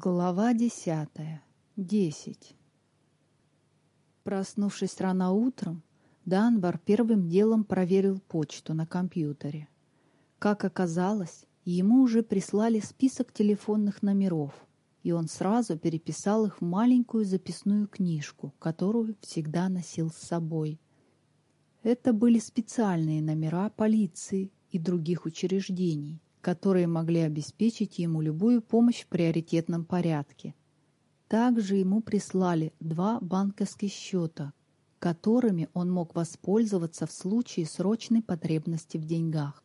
Глава десятая. Десять. Проснувшись рано утром, Данбар первым делом проверил почту на компьютере. Как оказалось, ему уже прислали список телефонных номеров, и он сразу переписал их в маленькую записную книжку, которую всегда носил с собой. Это были специальные номера полиции и других учреждений, которые могли обеспечить ему любую помощь в приоритетном порядке. Также ему прислали два банковских счета, которыми он мог воспользоваться в случае срочной потребности в деньгах.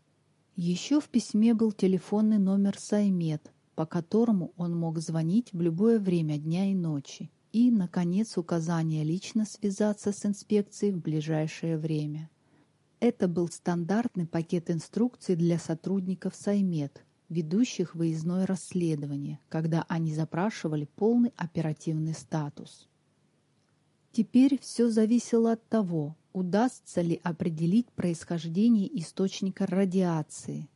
Еще в письме был телефонный номер Саймет, по которому он мог звонить в любое время дня и ночи. И, наконец, указание лично связаться с инспекцией в ближайшее время. Это был стандартный пакет инструкций для сотрудников Саймет, ведущих выездное расследование, когда они запрашивали полный оперативный статус. Теперь все зависело от того, удастся ли определить происхождение источника радиации.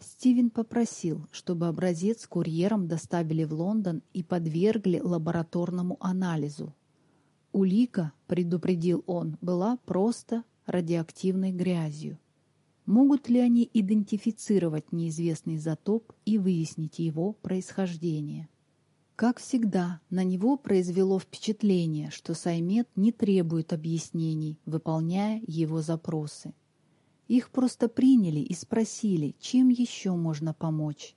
Стивен попросил, чтобы образец курьером доставили в Лондон и подвергли лабораторному анализу. Улика, предупредил он, была просто радиоактивной грязью. Могут ли они идентифицировать неизвестный изотоп и выяснить его происхождение? Как всегда, на него произвело впечатление, что Саймет не требует объяснений, выполняя его запросы. Их просто приняли и спросили, чем еще можно помочь.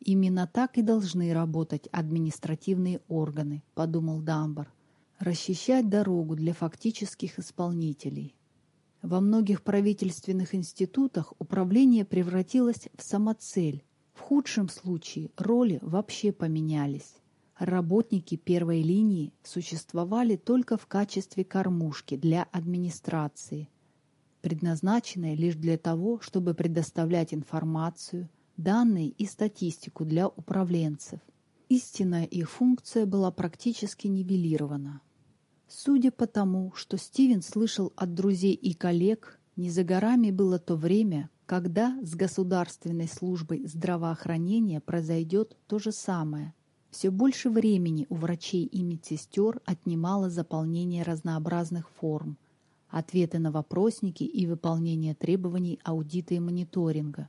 Именно так и должны работать административные органы, подумал Дамбар. Расчищать дорогу для фактических исполнителей. Во многих правительственных институтах управление превратилось в самоцель. В худшем случае роли вообще поменялись. Работники первой линии существовали только в качестве кормушки для администрации, предназначенной лишь для того, чтобы предоставлять информацию, данные и статистику для управленцев. Истинная их функция была практически нивелирована. Судя по тому, что Стивен слышал от друзей и коллег, не за горами было то время, когда с государственной службой здравоохранения произойдет то же самое. Все больше времени у врачей и медсестер отнимало заполнение разнообразных форм, ответы на вопросники и выполнение требований аудита и мониторинга.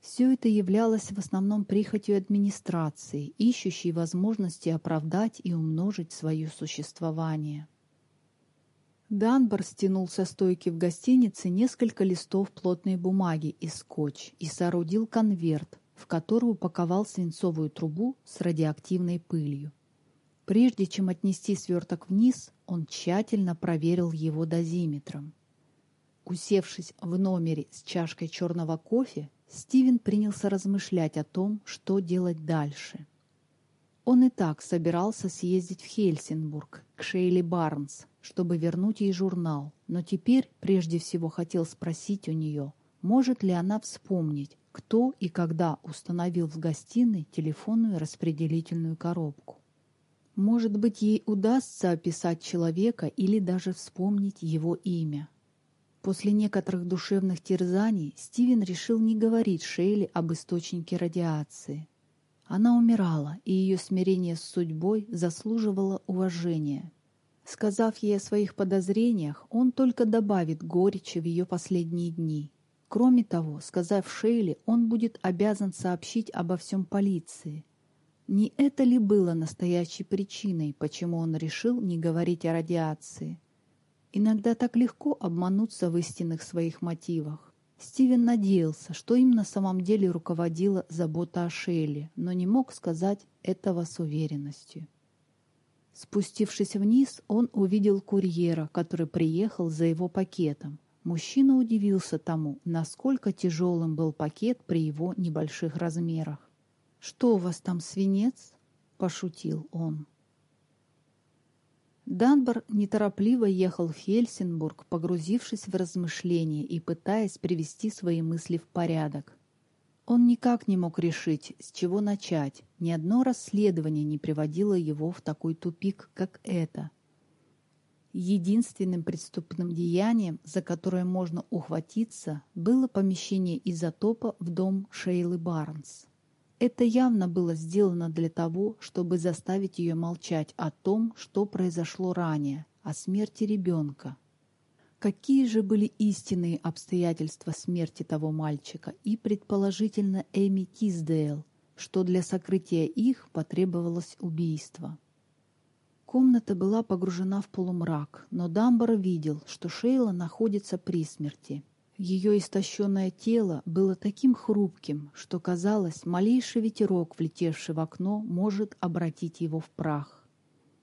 Все это являлось в основном прихотью администрации, ищущей возможности оправдать и умножить свое существование. Данбар стянул со стойки в гостинице несколько листов плотной бумаги и скотч и соорудил конверт, в который упаковал свинцовую трубу с радиоактивной пылью. Прежде чем отнести сверток вниз, он тщательно проверил его дозиметром. Усевшись в номере с чашкой черного кофе, Стивен принялся размышлять о том, что делать дальше. Он и так собирался съездить в Хельсинбург к Шейли Барнс, чтобы вернуть ей журнал, но теперь прежде всего хотел спросить у нее, может ли она вспомнить, кто и когда установил в гостиной телефонную распределительную коробку. Может быть, ей удастся описать человека или даже вспомнить его имя. После некоторых душевных терзаний Стивен решил не говорить Шейли об источнике радиации. Она умирала, и ее смирение с судьбой заслуживало уважения. Сказав ей о своих подозрениях, он только добавит горечи в ее последние дни. Кроме того, сказав Шейли, он будет обязан сообщить обо всем полиции. Не это ли было настоящей причиной, почему он решил не говорить о радиации? Иногда так легко обмануться в истинных своих мотивах. Стивен надеялся, что им на самом деле руководила забота о Шейли, но не мог сказать этого с уверенностью. Спустившись вниз, он увидел курьера, который приехал за его пакетом. Мужчина удивился тому, насколько тяжелым был пакет при его небольших размерах. «Что у вас там, свинец?» – пошутил он. Данбар неторопливо ехал в Хельсинбург, погрузившись в размышления и пытаясь привести свои мысли в порядок. Он никак не мог решить, с чего начать. Ни одно расследование не приводило его в такой тупик, как это. Единственным преступным деянием, за которое можно ухватиться, было помещение изотопа в дом Шейлы Барнс. Это явно было сделано для того, чтобы заставить ее молчать о том, что произошло ранее, о смерти ребенка. Какие же были истинные обстоятельства смерти того мальчика и, предположительно, Эми Тиздейл, что для сокрытия их потребовалось убийство? Комната была погружена в полумрак, но Дамбар видел, что Шейла находится при смерти. Ее истощенное тело было таким хрупким, что казалось, малейший ветерок, влетевший в окно, может обратить его в прах.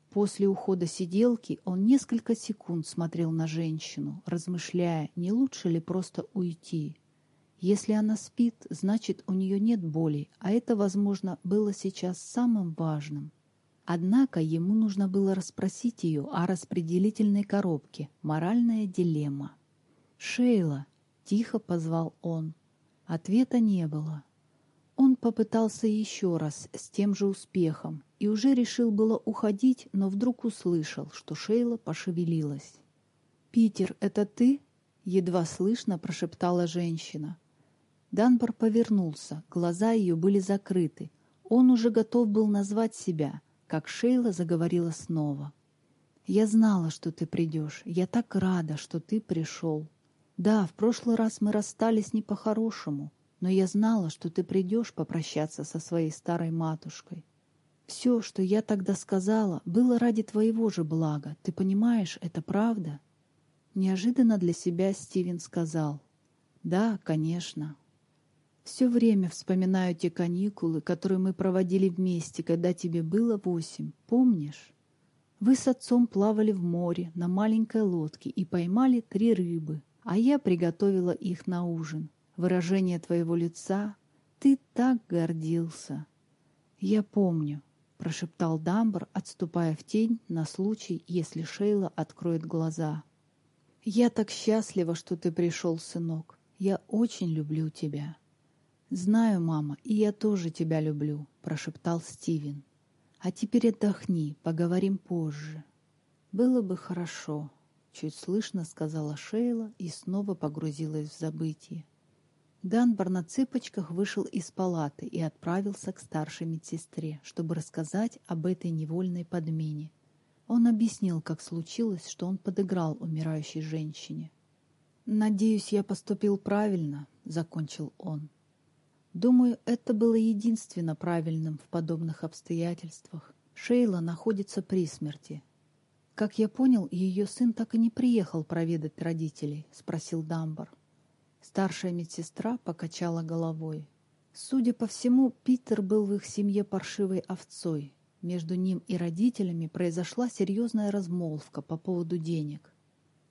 После ухода сиделки он несколько секунд смотрел на женщину, размышляя, не лучше ли просто уйти. Если она спит, значит, у нее нет боли, а это, возможно, было сейчас самым важным. Однако ему нужно было расспросить ее о распределительной коробке, моральная дилемма. «Шейла!» — тихо позвал он. Ответа не было. Он попытался еще раз с тем же успехом и уже решил было уходить, но вдруг услышал, что Шейла пошевелилась. «Питер, это ты?» — едва слышно прошептала женщина. Данбар повернулся, глаза ее были закрыты. Он уже готов был назвать себя, как Шейла заговорила снова. «Я знала, что ты придешь. Я так рада, что ты пришел. Да, в прошлый раз мы расстались не по-хорошему, но я знала, что ты придешь попрощаться со своей старой матушкой. Все, что я тогда сказала, было ради твоего же блага. Ты понимаешь, это правда?» Неожиданно для себя Стивен сказал. «Да, конечно». Все время вспоминаю те каникулы, которые мы проводили вместе, когда тебе было восемь. Помнишь? Вы с отцом плавали в море на маленькой лодке и поймали три рыбы, а я приготовила их на ужин выражение твоего лица. Ты так гордился. Я помню, прошептал Дамбр, отступая в тень на случай, если Шейла откроет глаза. Я так счастлива, что ты пришел, сынок. Я очень люблю тебя. Знаю, мама, и я тоже тебя люблю, прошептал Стивен. А теперь отдохни, поговорим позже. Было бы хорошо, чуть слышно сказала Шейла и снова погрузилась в забытие. Данбар на цыпочках вышел из палаты и отправился к старшей медсестре, чтобы рассказать об этой невольной подмене. Он объяснил, как случилось, что он подыграл умирающей женщине. «Надеюсь, я поступил правильно», — закончил он. «Думаю, это было единственно правильным в подобных обстоятельствах. Шейла находится при смерти». «Как я понял, ее сын так и не приехал проведать родителей?» — спросил Дамбар. Старшая медсестра покачала головой. Судя по всему, Питер был в их семье паршивой овцой. Между ним и родителями произошла серьезная размолвка по поводу денег.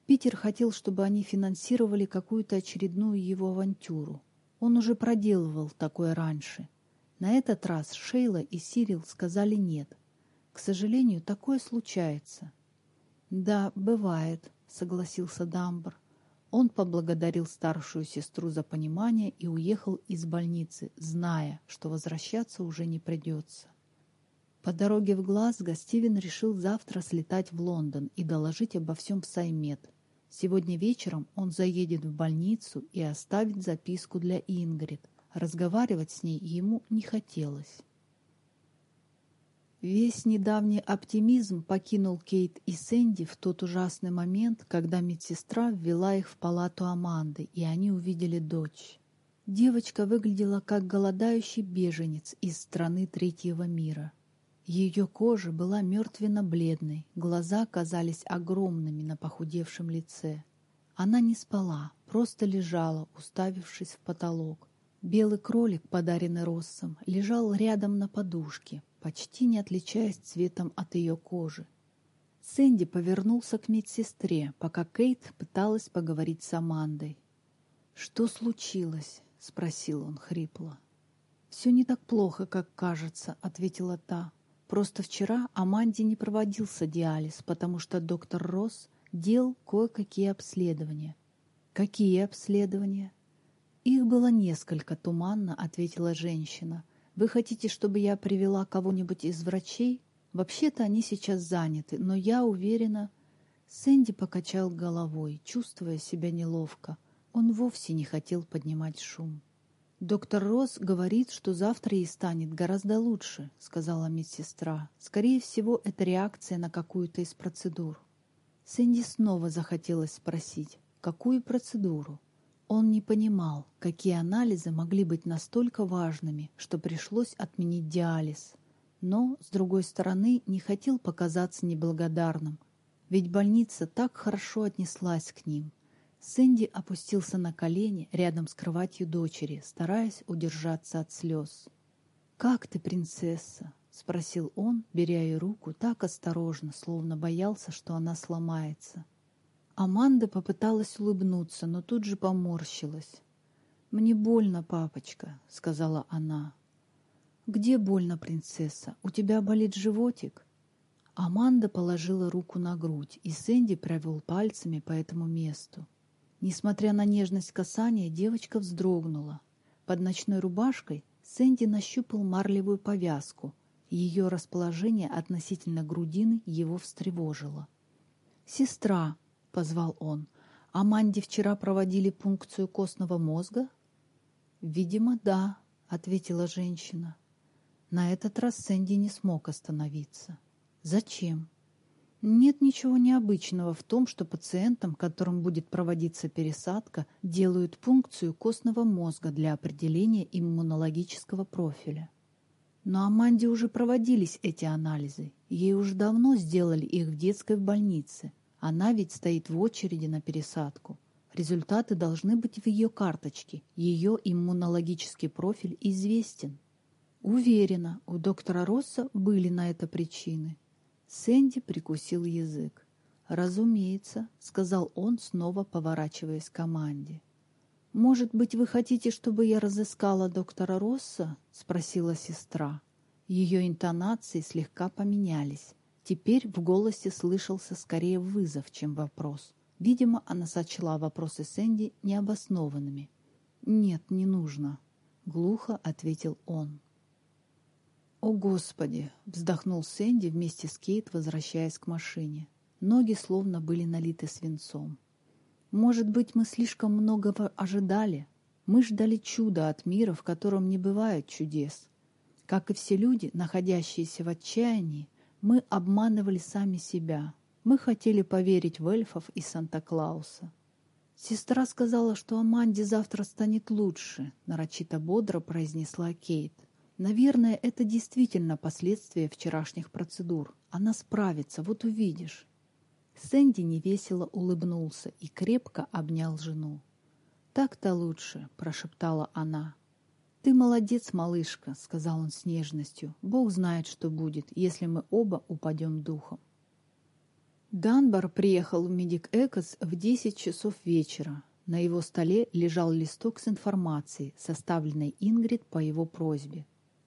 Питер хотел, чтобы они финансировали какую-то очередную его авантюру. Он уже проделывал такое раньше. На этот раз Шейла и Сирил сказали «нет». К сожалению, такое случается. «Да, бывает», — согласился Дамбр. Он поблагодарил старшую сестру за понимание и уехал из больницы, зная, что возвращаться уже не придется. По дороге в Глазго Стивен решил завтра слетать в Лондон и доложить обо всем в Саймет. Сегодня вечером он заедет в больницу и оставит записку для Ингрид. Разговаривать с ней ему не хотелось. Весь недавний оптимизм покинул Кейт и Сэнди в тот ужасный момент, когда медсестра ввела их в палату Аманды, и они увидели дочь. Девочка выглядела как голодающий беженец из страны третьего мира. Ее кожа была мертвенно-бледной, глаза казались огромными на похудевшем лице. Она не спала, просто лежала, уставившись в потолок. Белый кролик, подаренный Россом, лежал рядом на подушке, почти не отличаясь цветом от ее кожи. Сэнди повернулся к медсестре, пока Кейт пыталась поговорить с Амандой. «Что случилось?» — спросил он хрипло. «Все не так плохо, как кажется», — ответила та. «Просто вчера Аманде не проводился диализ, потому что доктор Росс делал кое-какие обследования». «Какие обследования?» «Их было несколько», — туманно ответила женщина. Вы хотите, чтобы я привела кого-нибудь из врачей? Вообще-то они сейчас заняты, но я уверена...» Сэнди покачал головой, чувствуя себя неловко. Он вовсе не хотел поднимать шум. «Доктор Росс говорит, что завтра ей станет гораздо лучше», — сказала медсестра. «Скорее всего, это реакция на какую-то из процедур». Сэнди снова захотелось спросить, какую процедуру? Он не понимал, какие анализы могли быть настолько важными, что пришлось отменить диализ. Но, с другой стороны, не хотел показаться неблагодарным, ведь больница так хорошо отнеслась к ним. Сэнди опустился на колени рядом с кроватью дочери, стараясь удержаться от слез. «Как ты, принцесса?» — спросил он, беря ее руку так осторожно, словно боялся, что она сломается. Аманда попыталась улыбнуться, но тут же поморщилась. «Мне больно, папочка», — сказала она. «Где больно, принцесса? У тебя болит животик?» Аманда положила руку на грудь, и Сэнди провел пальцами по этому месту. Несмотря на нежность касания, девочка вздрогнула. Под ночной рубашкой Сэнди нащупал марлевую повязку. Ее расположение относительно грудины его встревожило. «Сестра», — позвал он, — «Аманде вчера проводили пункцию костного мозга?» «Видимо, да», — ответила женщина. На этот раз Сэнди не смог остановиться. «Зачем?» Нет ничего необычного в том, что пациентам, которым будет проводиться пересадка, делают пункцию костного мозга для определения иммунологического профиля. Но Аманде уже проводились эти анализы. Ей уже давно сделали их в детской больнице. Она ведь стоит в очереди на пересадку. Результаты должны быть в ее карточке. Ее иммунологический профиль известен. Уверена, у доктора Росса были на это причины. Сэнди прикусил язык. «Разумеется», — сказал он, снова поворачиваясь к команде. «Может быть, вы хотите, чтобы я разыскала доктора Росса?» — спросила сестра. Ее интонации слегка поменялись. Теперь в голосе слышался скорее вызов, чем вопрос. Видимо, она сочла вопросы Сэнди необоснованными. «Нет, не нужно», — глухо ответил он. «О, Господи!» — вздохнул Сэнди вместе с Кейт, возвращаясь к машине. Ноги словно были налиты свинцом. «Может быть, мы слишком многого ожидали? Мы ждали чуда от мира, в котором не бывает чудес. Как и все люди, находящиеся в отчаянии, мы обманывали сами себя. Мы хотели поверить в эльфов и Санта-Клауса. Сестра сказала, что Аманде завтра станет лучше, нарочито бодро произнесла Кейт. Наверное, это действительно последствия вчерашних процедур. Она справится, вот увидишь. Сэнди невесело улыбнулся и крепко обнял жену. «Так-то лучше», — прошептала она. «Ты молодец, малышка», — сказал он с нежностью. «Бог знает, что будет, если мы оба упадем духом». Данбар приехал в Медик Экос в 10 часов вечера. На его столе лежал листок с информацией, составленной Ингрид по его просьбе.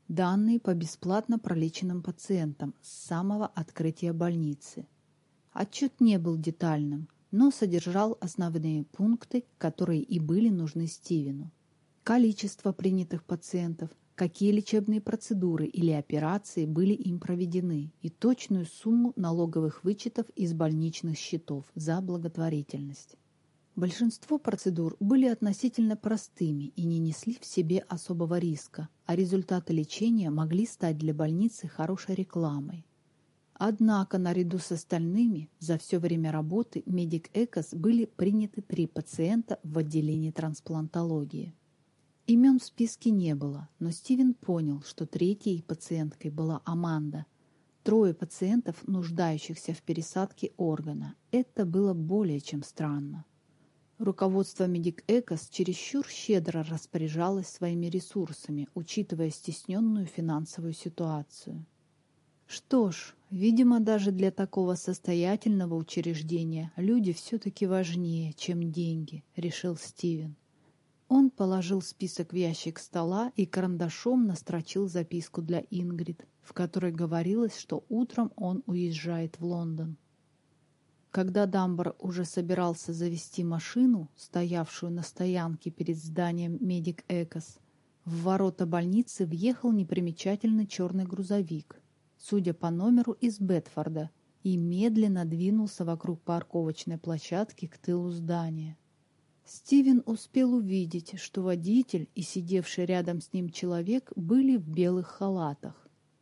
Данные по бесплатно пролеченным пациентам с самого открытия больницы. Отчет не был детальным, но содержал основные пункты, которые и были нужны Стивену. Количество принятых пациентов, какие лечебные процедуры или операции были им проведены и точную сумму налоговых вычетов из больничных счетов за благотворительность. Большинство процедур были относительно простыми и не несли в себе особого риска, а результаты лечения могли стать для больницы хорошей рекламой. Однако, наряду с остальными, за все время работы Медик Экос были приняты три пациента в отделении трансплантологии. Имен в списке не было, но Стивен понял, что третьей пациенткой была Аманда. Трое пациентов, нуждающихся в пересадке органа. Это было более чем странно. Руководство Медик Экос чересчур щедро распоряжалось своими ресурсами, учитывая стесненную финансовую ситуацию. Что ж, видимо, даже для такого состоятельного учреждения люди все-таки важнее, чем деньги, решил Стивен. Он положил список в ящик стола и карандашом настрочил записку для Ингрид, в которой говорилось, что утром он уезжает в Лондон. Когда Дамбар уже собирался завести машину, стоявшую на стоянке перед зданием Медик Экос, в ворота больницы въехал непримечательный черный грузовик, судя по номеру из Бетфорда, и медленно двинулся вокруг парковочной площадки к тылу здания. Стивен успел увидеть, что водитель и сидевший рядом с ним человек были в белых халатах.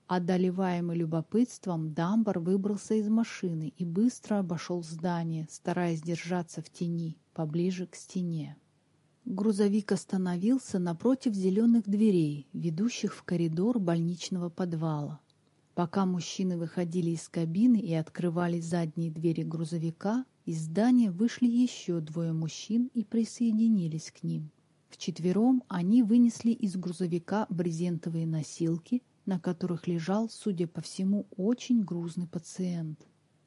Одолеваемый любопытством, Дамбар выбрался из машины и быстро обошел здание, стараясь держаться в тени, поближе к стене. Грузовик остановился напротив зеленых дверей, ведущих в коридор больничного подвала. Пока мужчины выходили из кабины и открывали задние двери грузовика, из здания вышли еще двое мужчин и присоединились к ним. Вчетвером они вынесли из грузовика брезентовые носилки, на которых лежал, судя по всему, очень грузный пациент.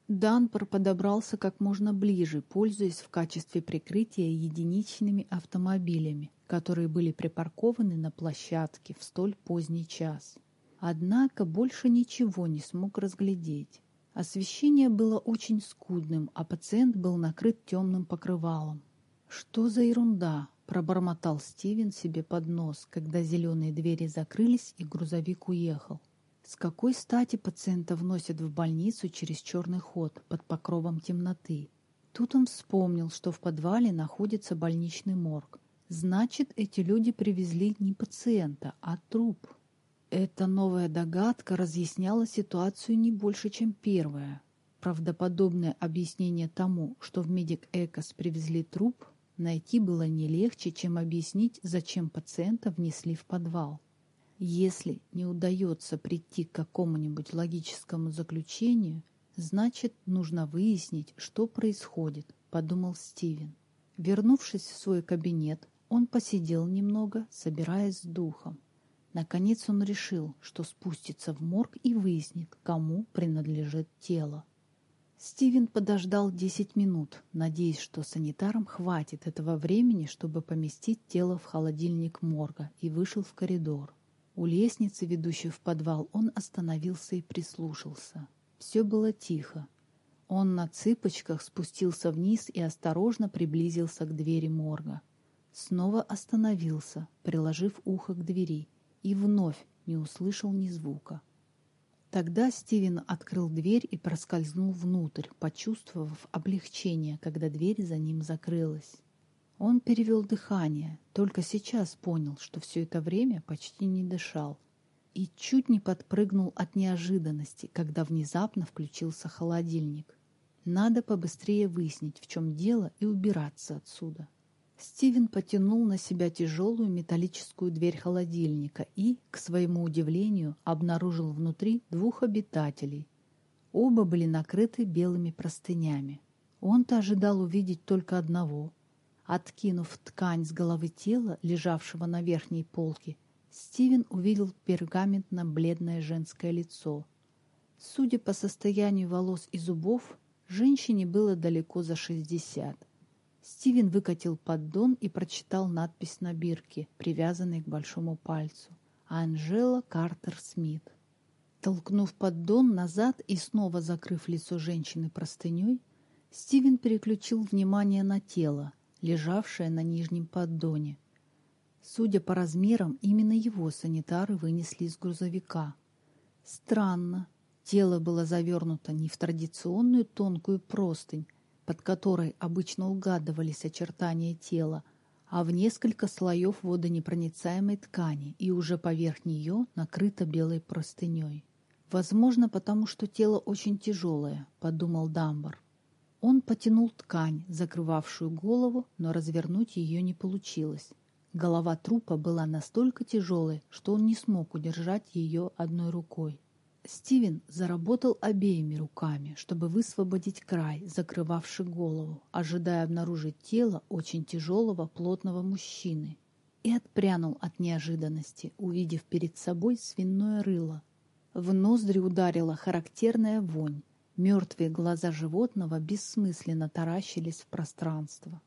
Данпор подобрался как можно ближе, пользуясь в качестве прикрытия единичными автомобилями, которые были припаркованы на площадке в столь поздний час. Однако больше ничего не смог разглядеть. Освещение было очень скудным, а пациент был накрыт темным покрывалом. «Что за ерунда?» – пробормотал Стивен себе под нос, когда зеленые двери закрылись и грузовик уехал. С какой стати пациента вносят в больницу через черный ход под покровом темноты? Тут он вспомнил, что в подвале находится больничный морг. Значит, эти люди привезли не пациента, а труп. Эта новая догадка разъясняла ситуацию не больше, чем первая. Правдоподобное объяснение тому, что в Медик Экос привезли труп, найти было не легче, чем объяснить, зачем пациента внесли в подвал. Если не удается прийти к какому-нибудь логическому заключению, значит, нужно выяснить, что происходит, подумал Стивен. Вернувшись в свой кабинет, он посидел немного, собираясь с духом. Наконец он решил, что спустится в морг и выяснит, кому принадлежит тело. Стивен подождал 10 минут, надеясь, что санитарам хватит этого времени, чтобы поместить тело в холодильник морга, и вышел в коридор. У лестницы, ведущей в подвал, он остановился и прислушался. Все было тихо. Он на цыпочках спустился вниз и осторожно приблизился к двери морга. Снова остановился, приложив ухо к двери – и вновь не услышал ни звука. Тогда Стивен открыл дверь и проскользнул внутрь, почувствовав облегчение, когда дверь за ним закрылась. Он перевел дыхание, только сейчас понял, что все это время почти не дышал, и чуть не подпрыгнул от неожиданности, когда внезапно включился холодильник. Надо побыстрее выяснить, в чем дело, и убираться отсюда. Стивен потянул на себя тяжелую металлическую дверь холодильника и, к своему удивлению, обнаружил внутри двух обитателей. Оба были накрыты белыми простынями. Он-то ожидал увидеть только одного. Откинув ткань с головы тела, лежавшего на верхней полке, Стивен увидел пергаментно-бледное женское лицо. Судя по состоянию волос и зубов, женщине было далеко за шестьдесят. Стивен выкатил поддон и прочитал надпись на бирке, привязанной к большому пальцу. Анжела Картер Смит. Толкнув поддон назад и снова закрыв лицо женщины простыней, Стивен переключил внимание на тело, лежавшее на нижнем поддоне. Судя по размерам, именно его санитары вынесли из грузовика. Странно. Тело было завернуто не в традиционную тонкую простынь, под которой обычно угадывались очертания тела, а в несколько слоев водонепроницаемой ткани и уже поверх нее накрыто белой простыней. «Возможно, потому что тело очень тяжелое», — подумал Дамбар. Он потянул ткань, закрывавшую голову, но развернуть ее не получилось. Голова трупа была настолько тяжелой, что он не смог удержать ее одной рукой. Стивен заработал обеими руками, чтобы высвободить край, закрывавший голову, ожидая обнаружить тело очень тяжелого плотного мужчины, и отпрянул от неожиданности, увидев перед собой свиное рыло. В ноздри ударила характерная вонь. Мертвые глаза животного бессмысленно таращились в пространство.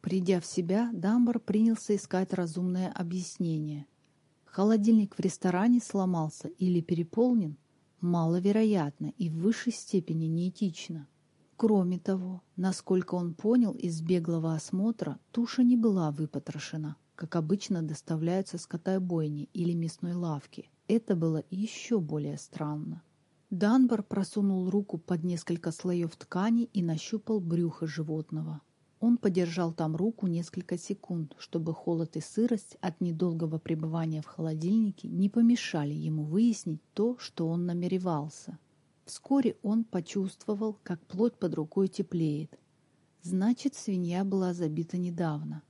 Придя в себя, Дамбар принялся искать разумное объяснение. Холодильник в ресторане сломался или переполнен, маловероятно и в высшей степени неэтично. Кроме того, насколько он понял из беглого осмотра, туша не была выпотрошена, как обычно доставляются скотобойни или мясной лавки. Это было еще более странно. Данбар просунул руку под несколько слоев ткани и нащупал брюхо животного. Он подержал там руку несколько секунд, чтобы холод и сырость от недолгого пребывания в холодильнике не помешали ему выяснить то, что он намеревался. Вскоре он почувствовал, как плоть под рукой теплеет. Значит, свинья была забита недавно.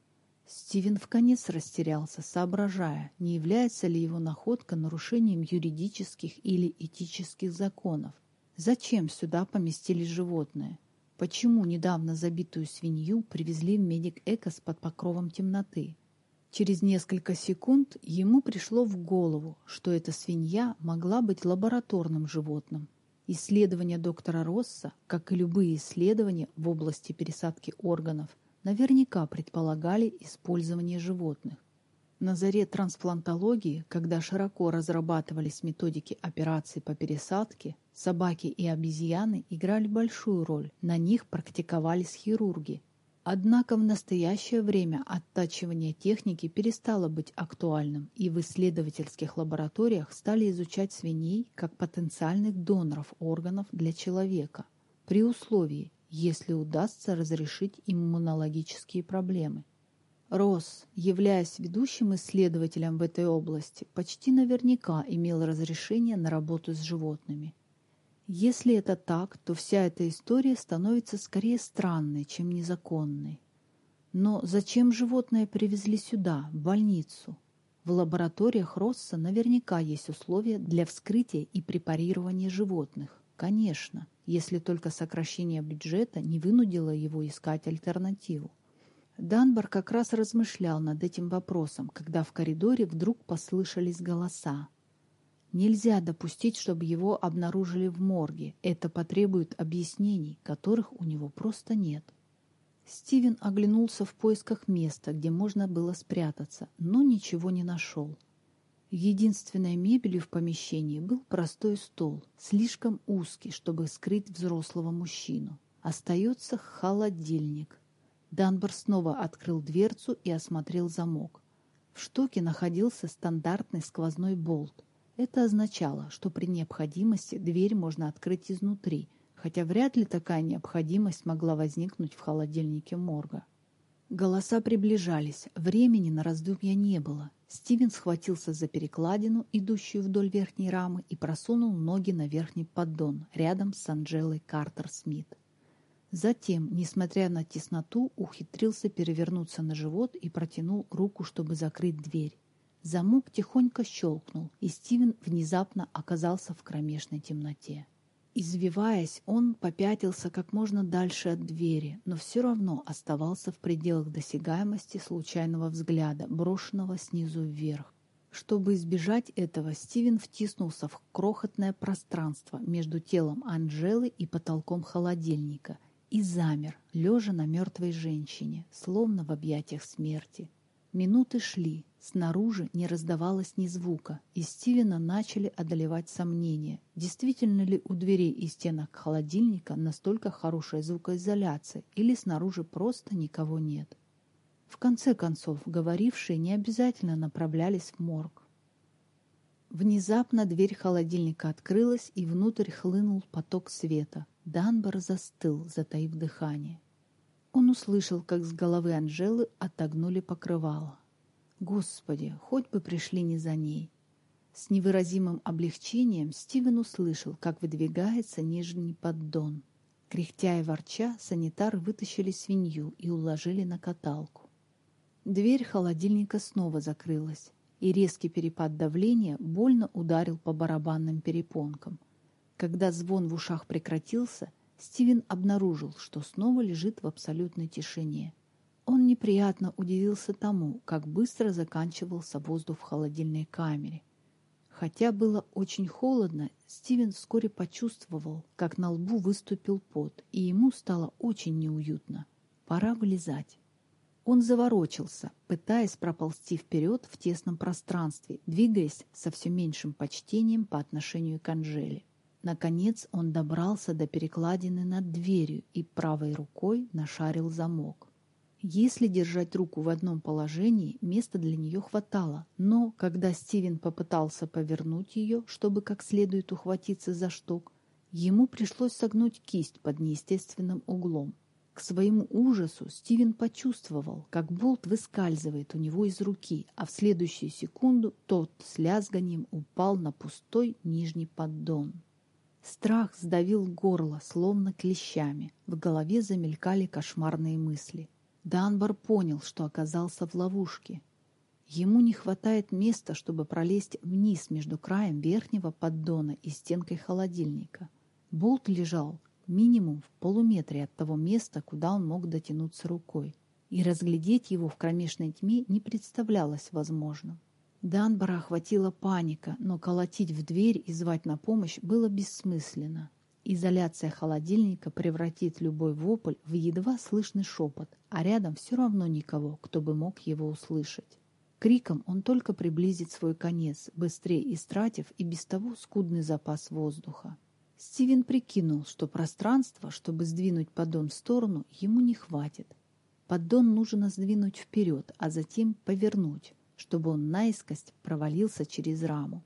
Стивен вконец растерялся, соображая, не является ли его находка нарушением юридических или этических законов. Зачем сюда поместили животное? Почему недавно забитую свинью привезли в Медик Экос под покровом темноты? Через несколько секунд ему пришло в голову, что эта свинья могла быть лабораторным животным. Исследования доктора Росса, как и любые исследования в области пересадки органов – наверняка предполагали использование животных. На заре трансплантологии, когда широко разрабатывались методики операций по пересадке, собаки и обезьяны играли большую роль, на них практиковались хирурги. Однако в настоящее время оттачивание техники перестало быть актуальным, и в исследовательских лабораториях стали изучать свиней как потенциальных доноров органов для человека, при условии, если удастся разрешить иммунологические проблемы. Росс, являясь ведущим исследователем в этой области, почти наверняка имел разрешение на работу с животными. Если это так, то вся эта история становится скорее странной, чем незаконной. Но зачем животное привезли сюда, в больницу? В лабораториях Росса наверняка есть условия для вскрытия и препарирования животных. Конечно если только сокращение бюджета не вынудило его искать альтернативу. Данбар как раз размышлял над этим вопросом, когда в коридоре вдруг послышались голоса. Нельзя допустить, чтобы его обнаружили в морге. Это потребует объяснений, которых у него просто нет. Стивен оглянулся в поисках места, где можно было спрятаться, но ничего не нашел. Единственной мебелью в помещении был простой стол, слишком узкий, чтобы скрыть взрослого мужчину. Остается холодильник. Данбар снова открыл дверцу и осмотрел замок. В штоке находился стандартный сквозной болт. Это означало, что при необходимости дверь можно открыть изнутри, хотя вряд ли такая необходимость могла возникнуть в холодильнике морга. Голоса приближались, времени на раздумья не было. Стивен схватился за перекладину, идущую вдоль верхней рамы, и просунул ноги на верхний поддон, рядом с Анджелой Картер-Смит. Затем, несмотря на тесноту, ухитрился перевернуться на живот и протянул руку, чтобы закрыть дверь. Замок тихонько щелкнул, и Стивен внезапно оказался в кромешной темноте. Извиваясь, он попятился как можно дальше от двери, но все равно оставался в пределах досягаемости случайного взгляда, брошенного снизу вверх. Чтобы избежать этого, Стивен втиснулся в крохотное пространство между телом Анжелы и потолком холодильника и замер, лежа на мертвой женщине, словно в объятиях смерти. Минуты шли, снаружи не раздавалось ни звука, и Стивена начали одолевать сомнения, действительно ли у дверей и стенок холодильника настолько хорошая звукоизоляция, или снаружи просто никого нет. В конце концов, говорившие не обязательно направлялись в морг. Внезапно дверь холодильника открылась, и внутрь хлынул поток света. Данбар застыл, затаив дыхание. Он услышал, как с головы Анжелы отогнули покрывало. Господи, хоть бы пришли не за ней. С невыразимым облегчением Стивен услышал, как выдвигается нижний поддон. Кряхтя и ворча, санитары вытащили свинью и уложили на каталку. Дверь холодильника снова закрылась, и резкий перепад давления больно ударил по барабанным перепонкам. Когда звон в ушах прекратился, Стивен обнаружил, что снова лежит в абсолютной тишине. Он неприятно удивился тому, как быстро заканчивался воздух в холодильной камере. Хотя было очень холодно, Стивен вскоре почувствовал, как на лбу выступил пот, и ему стало очень неуютно. Пора вылезать. Он заворочился, пытаясь проползти вперед в тесном пространстве, двигаясь со все меньшим почтением по отношению к Анжеле. Наконец он добрался до перекладины над дверью и правой рукой нашарил замок. Если держать руку в одном положении, места для нее хватало, но когда Стивен попытался повернуть ее, чтобы как следует ухватиться за шток, ему пришлось согнуть кисть под неестественным углом. К своему ужасу Стивен почувствовал, как болт выскальзывает у него из руки, а в следующую секунду тот с лязганием упал на пустой нижний поддон. Страх сдавил горло, словно клещами. В голове замелькали кошмарные мысли. Данбар понял, что оказался в ловушке. Ему не хватает места, чтобы пролезть вниз между краем верхнего поддона и стенкой холодильника. Болт лежал минимум в полуметре от того места, куда он мог дотянуться рукой, и разглядеть его в кромешной тьме не представлялось возможным. Данбара охватила паника, но колотить в дверь и звать на помощь было бессмысленно. Изоляция холодильника превратит любой вопль в едва слышный шепот, а рядом все равно никого, кто бы мог его услышать. Криком он только приблизит свой конец, быстрее истратив и без того скудный запас воздуха. Стивен прикинул, что пространства, чтобы сдвинуть поддон в сторону, ему не хватит. Поддон нужно сдвинуть вперед, а затем повернуть, чтобы он наискость провалился через раму.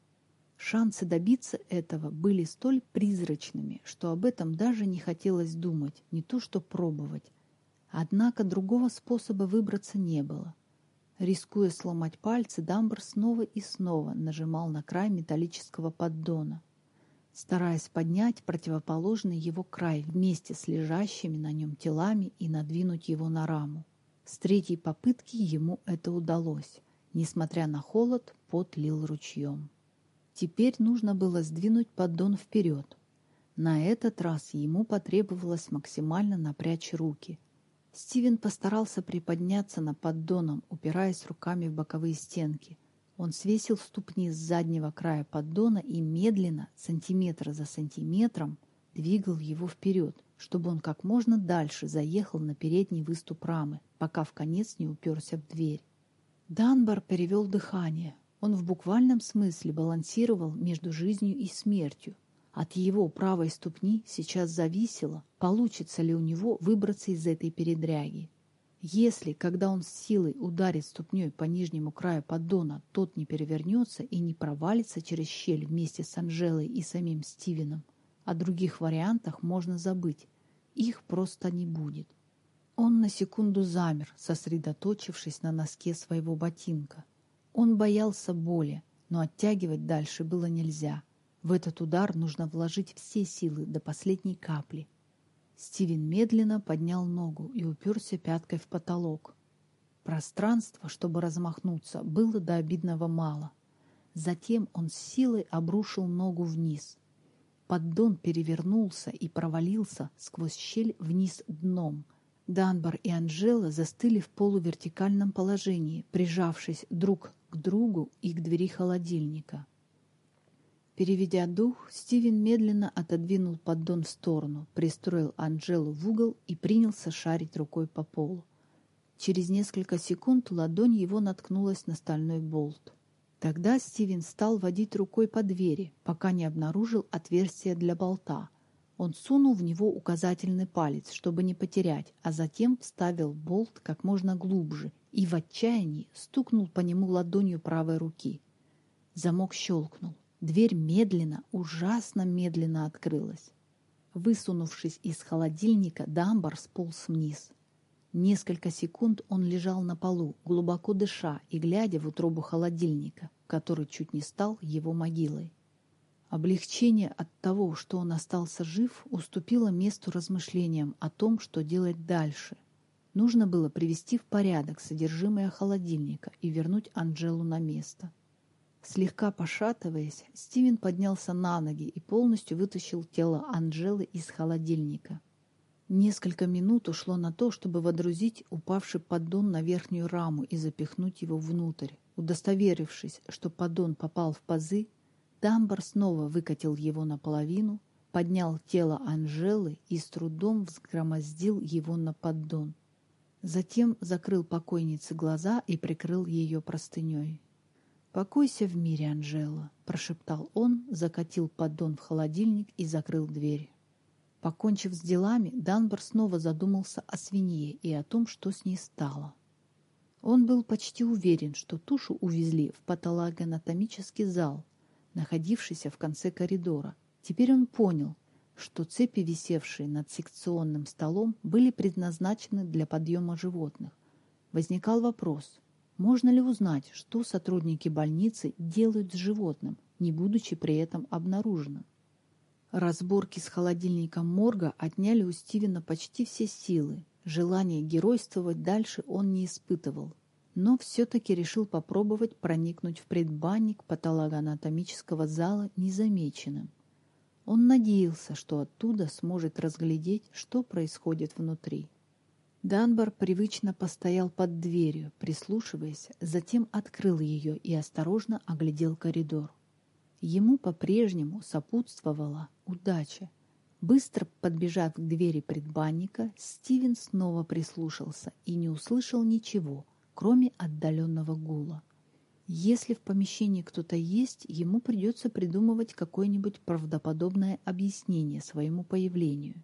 Шансы добиться этого были столь призрачными, что об этом даже не хотелось думать, не то что пробовать. Однако другого способа выбраться не было. Рискуя сломать пальцы, Дамбр снова и снова нажимал на край металлического поддона, стараясь поднять противоположный его край вместе с лежащими на нем телами и надвинуть его на раму. С третьей попытки ему это удалось. Несмотря на холод, пот лил ручьем. Теперь нужно было сдвинуть поддон вперед. На этот раз ему потребовалось максимально напрячь руки – Стивен постарался приподняться на поддоном, упираясь руками в боковые стенки. Он свесил ступни с заднего края поддона и медленно, сантиметр за сантиметром, двигал его вперед, чтобы он как можно дальше заехал на передний выступ рамы, пока в конец не уперся в дверь. Данбар перевел дыхание. Он в буквальном смысле балансировал между жизнью и смертью, от его правой ступни сейчас зависело, получится ли у него выбраться из этой передряги. Если, когда он с силой ударит ступней по нижнему краю поддона, тот не перевернется и не провалится через щель вместе с Анжелой и самим Стивеном, о других вариантах можно забыть. Их просто не будет. Он на секунду замер, сосредоточившись на носке своего ботинка. Он боялся боли, но оттягивать дальше было нельзя – в этот удар нужно вложить все силы до последней капли. Стивен медленно поднял ногу и уперся пяткой в потолок. Пространство, чтобы размахнуться, было до обидного мало. Затем он с силой обрушил ногу вниз. Поддон перевернулся и провалился сквозь щель вниз дном. Данбар и Анжела застыли в полувертикальном положении, прижавшись друг к другу и к двери холодильника. Переведя дух, Стивен медленно отодвинул поддон в сторону, пристроил Анжелу в угол и принялся шарить рукой по полу. Через несколько секунд ладонь его наткнулась на стальной болт. Тогда Стивен стал водить рукой по двери, пока не обнаружил отверстие для болта. Он сунул в него указательный палец, чтобы не потерять, а затем вставил болт как можно глубже и в отчаянии стукнул по нему ладонью правой руки. Замок щелкнул. Дверь медленно, ужасно медленно открылась. Высунувшись из холодильника, Дамбар сполз вниз. Несколько секунд он лежал на полу, глубоко дыша и глядя в утробу холодильника, который чуть не стал его могилой. Облегчение от того, что он остался жив, уступило месту размышлениям о том, что делать дальше. Нужно было привести в порядок содержимое холодильника и вернуть Анжелу на место. Слегка пошатываясь, Стивен поднялся на ноги и полностью вытащил тело Анжелы из холодильника. Несколько минут ушло на то, чтобы водрузить упавший поддон на верхнюю раму и запихнуть его внутрь. Удостоверившись, что поддон попал в пазы, Дамбар снова выкатил его наполовину, поднял тело Анжелы и с трудом взгромоздил его на поддон. Затем закрыл покойнице глаза и прикрыл ее простыней. «Покойся в мире, Анжела», — прошептал он, закатил поддон в холодильник и закрыл дверь. Покончив с делами, Данбар снова задумался о свинье и о том, что с ней стало. Он был почти уверен, что тушу увезли в патологоанатомический зал, находившийся в конце коридора. Теперь он понял, что цепи, висевшие над секционным столом, были предназначены для подъема животных. Возникал вопрос, можно ли узнать, что сотрудники больницы делают с животным, не будучи при этом обнаруженным. Разборки с холодильником морга отняли у Стивена почти все силы. Желания геройствовать дальше он не испытывал, но все-таки решил попробовать проникнуть в предбанник патологоанатомического зала незамеченным. Он надеялся, что оттуда сможет разглядеть, что происходит внутри. Данбар привычно постоял под дверью, прислушиваясь, затем открыл ее и осторожно оглядел коридор. Ему по-прежнему сопутствовала удача. Быстро подбежав к двери предбанника, Стивен снова прислушался и не услышал ничего, кроме отдаленного гула. Если в помещении кто-то есть, ему придется придумывать какое-нибудь правдоподобное объяснение своему появлению.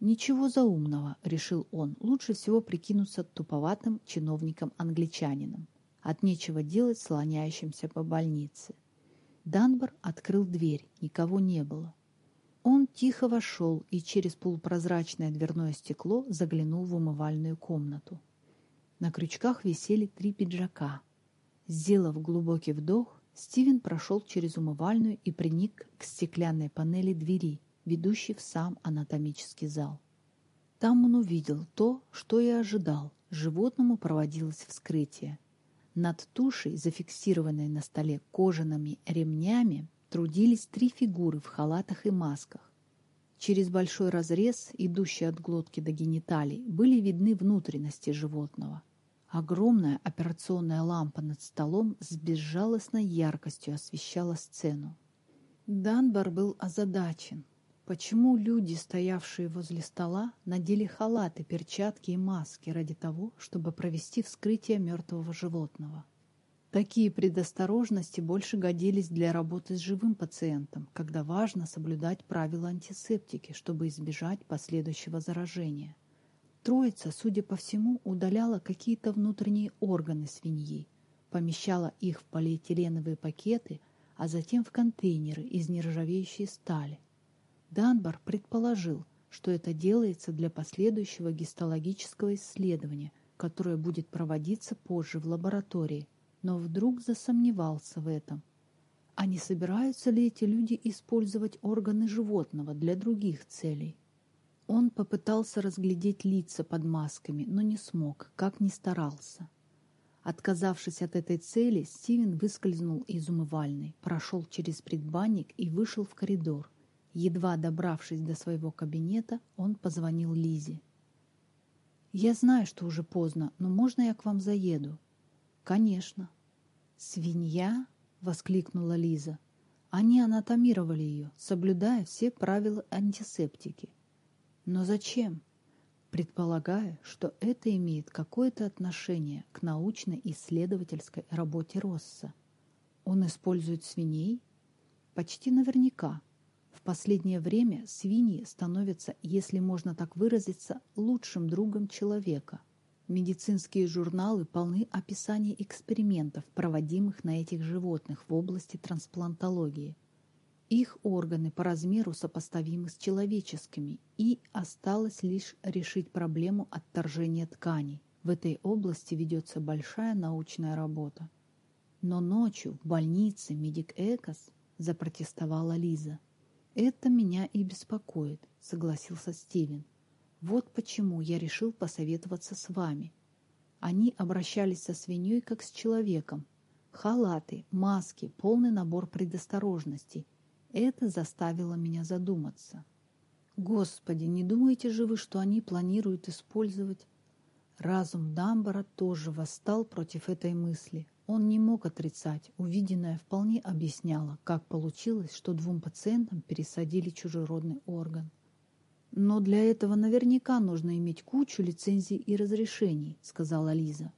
«Ничего заумного», — решил он, — «лучше всего прикинуться туповатым чиновником-англичанином, от нечего делать слоняющимся по больнице». Данбар открыл дверь, никого не было. Он тихо вошел и через полупрозрачное дверное стекло заглянул в умывальную комнату. На крючках висели три пиджака — Сделав глубокий вдох, Стивен прошел через умывальную и приник к стеклянной панели двери, ведущей в сам анатомический зал. Там он увидел то, что и ожидал. Животному проводилось вскрытие. Над тушей, зафиксированной на столе кожаными ремнями, трудились три фигуры в халатах и масках. Через большой разрез, идущий от глотки до гениталий, были видны внутренности животного. Огромная операционная лампа над столом с безжалостной яркостью освещала сцену. Данбар был озадачен. Почему люди, стоявшие возле стола, надели халаты, перчатки и маски ради того, чтобы провести вскрытие мертвого животного? Такие предосторожности больше годились для работы с живым пациентом, когда важно соблюдать правила антисептики, чтобы избежать последующего заражения. Троица, судя по всему, удаляла какие-то внутренние органы свиньи, помещала их в полиэтиленовые пакеты, а затем в контейнеры из нержавеющей стали. Данбар предположил, что это делается для последующего гистологического исследования, которое будет проводиться позже в лаборатории, но вдруг засомневался в этом. А не собираются ли эти люди использовать органы животного для других целей? Он попытался разглядеть лица под масками, но не смог, как ни старался. Отказавшись от этой цели, Стивен выскользнул из умывальной, прошел через предбанник и вышел в коридор. Едва добравшись до своего кабинета, он позвонил Лизе. «Я знаю, что уже поздно, но можно я к вам заеду?» «Конечно». «Свинья?» — воскликнула Лиза. Они анатомировали ее, соблюдая все правила антисептики. Но зачем? Предполагаю, что это имеет какое-то отношение к научно-исследовательской работе Росса. Он использует свиней? Почти наверняка. В последнее время свиньи становятся, если можно так выразиться, лучшим другом человека. Медицинские журналы полны описаний экспериментов, проводимых на этих животных в области трансплантологии – их органы по размеру сопоставимы с человеческими, и осталось лишь решить проблему отторжения тканей. В этой области ведется большая научная работа. Но ночью в больнице Медик Экос запротестовала Лиза. «Это меня и беспокоит», — согласился Стивен. «Вот почему я решил посоветоваться с вами. Они обращались со свиньей как с человеком. Халаты, маски, полный набор предосторожностей — это заставило меня задуматься. Господи, не думаете же вы, что они планируют использовать? Разум Дамбара тоже восстал против этой мысли. Он не мог отрицать. Увиденное вполне объясняло, как получилось, что двум пациентам пересадили чужеродный орган. «Но для этого наверняка нужно иметь кучу лицензий и разрешений», — сказала Лиза.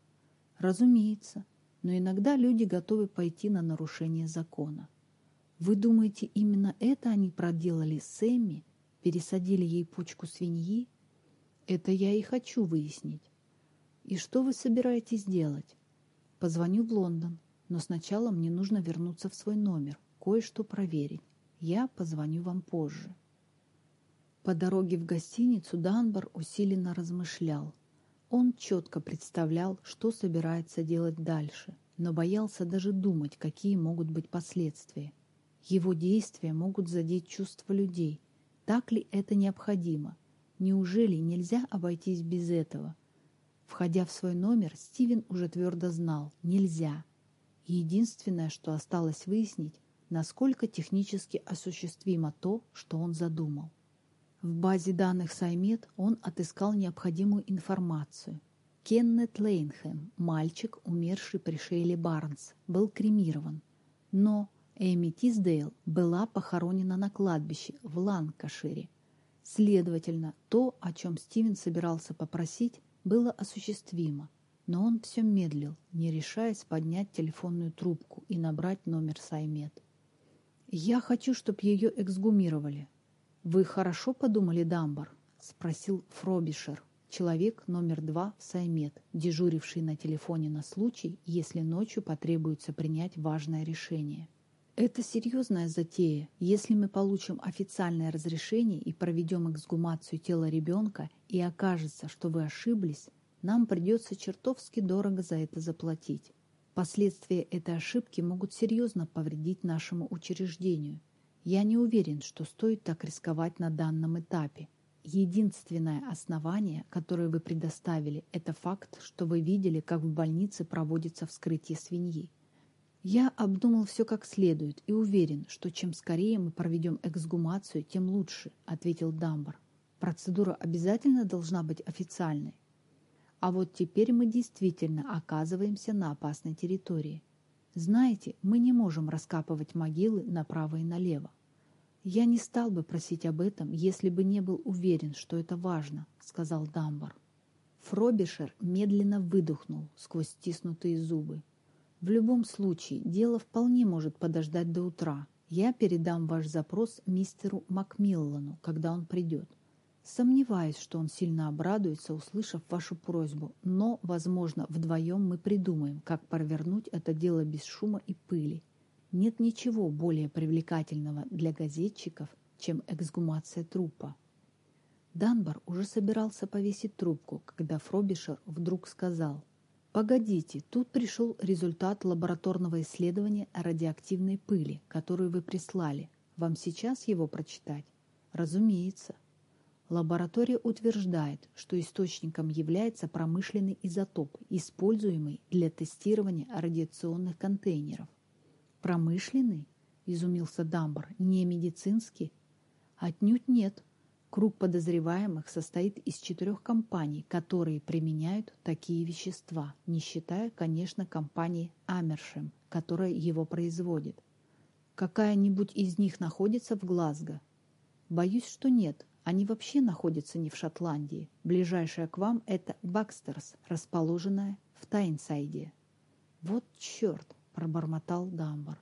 «Разумеется, но иногда люди готовы пойти на нарушение закона. Вы думаете, именно это они проделали с Эмми? Пересадили ей почку свиньи? Это я и хочу выяснить. И что вы собираетесь делать? Позвоню в Лондон, но сначала мне нужно вернуться в свой номер, кое-что проверить. Я позвоню вам позже. По дороге в гостиницу Данбар усиленно размышлял. Он четко представлял, что собирается делать дальше, но боялся даже думать, какие могут быть последствия. Его действия могут задеть чувства людей. Так ли это необходимо? Неужели нельзя обойтись без этого? Входя в свой номер, Стивен уже твердо знал – нельзя. Единственное, что осталось выяснить, насколько технически осуществимо то, что он задумал. В базе данных Саймет он отыскал необходимую информацию. Кеннет Лейнхэм, мальчик, умерший при Шейле Барнс, был кремирован. Но Эми Тиздейл была похоронена на кладбище в Ланкашире. Следовательно, то, о чем Стивен собирался попросить, было осуществимо. Но он все медлил, не решаясь поднять телефонную трубку и набрать номер Саймет. «Я хочу, чтобы ее эксгумировали», «Вы хорошо подумали, Дамбар?» — спросил Фробишер, человек номер два в Саймет, дежуривший на телефоне на случай, если ночью потребуется принять важное решение. Это серьезная затея. Если мы получим официальное разрешение и проведем эксгумацию тела ребенка, и окажется, что вы ошиблись, нам придется чертовски дорого за это заплатить. Последствия этой ошибки могут серьезно повредить нашему учреждению – я не уверен, что стоит так рисковать на данном этапе. Единственное основание, которое вы предоставили, это факт, что вы видели, как в больнице проводится вскрытие свиньи. Я обдумал все как следует и уверен, что чем скорее мы проведем эксгумацию, тем лучше, ответил Дамбар. Процедура обязательно должна быть официальной. А вот теперь мы действительно оказываемся на опасной территории. Знаете, мы не можем раскапывать могилы направо и налево. Я не стал бы просить об этом, если бы не был уверен, что это важно, сказал Дамбар. Фробишер медленно выдохнул сквозь стиснутые зубы. В любом случае, дело вполне может подождать до утра. Я передам ваш запрос мистеру Макмиллану, когда он придет. Сомневаюсь, что он сильно обрадуется, услышав вашу просьбу, но, возможно, вдвоем мы придумаем, как провернуть это дело без шума и пыли. Нет ничего более привлекательного для газетчиков, чем эксгумация трупа. Данбар уже собирался повесить трубку, когда Фробишер вдруг сказал «Погодите, тут пришел результат лабораторного исследования радиоактивной пыли, которую вы прислали. Вам сейчас его прочитать?» «Разумеется». Лаборатория утверждает, что источником является промышленный изотоп, используемый для тестирования радиационных контейнеров. «Промышленный?» – изумился Дамбар. «Не медицинский?» «Отнюдь нет. Круг подозреваемых состоит из четырех компаний, которые применяют такие вещества, не считая, конечно, компании Амершем, которая его производит. Какая-нибудь из них находится в Глазго? Боюсь, что нет. Они вообще находятся не в Шотландии. Ближайшая к вам – это Бакстерс, расположенная в Тайнсайде. «Вот черт!» – пробормотал Дамбар.